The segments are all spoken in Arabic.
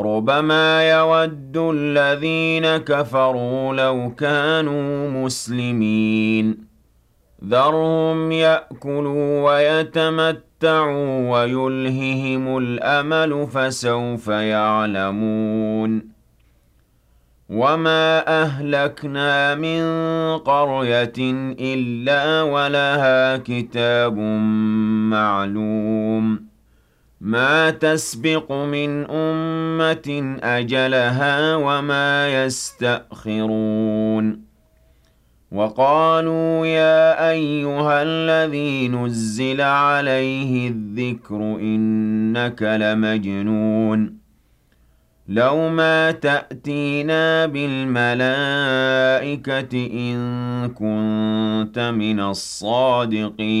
ربما يود الذين كفروا لو كانوا مسلمين ذرهم ياكلوا ويتمتعوا ويلههم الامل فسوف يعلمون وما اهلكنا من قريه الا ولها كتاب معلوم ما تسبق من أمة أجلها وما يستأخرون. وقالوا يا أيها الذي نزل عليه الذكر إنك لمجنون. لو ما تأتينا بالملائكة إن كنت من الصادقين.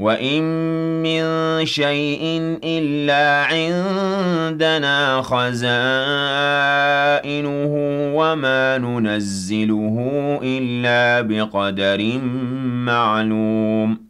وَإِن مِّن شَيْءٍ إِلَّا عِندَنَا خَزَائِنُهُ وَمَا نُنَزِّلُهُ إِلَّا بِقَدَرٍ مَّعْلُومٍ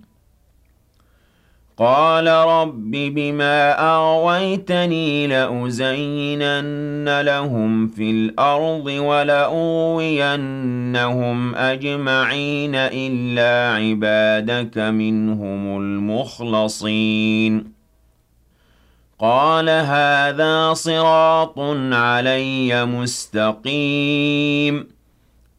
قَالَ رَبِّ بِمَا أَغْوَيْتَنِي لَأُزَيِّنَنَّ لَهُمْ فِي الْأَرْضِ وَلَأُغْوِيَنَّهُمْ أَجْمَعِينَ إِلَّا عِبَادَكَ مِنْهُمُ الْمُخْلَصِينَ. قَالَ هَٰذَا صِرَاطٌ عَلَيَّ مُسْتَقِيمٌ.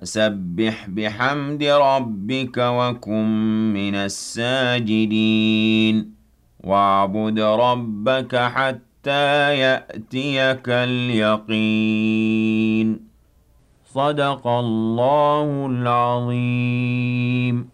فسبح بحمد ربك وكن من الساجدين. واعبد ربك حتى يأتيك اليقين. صدق الله العظيم.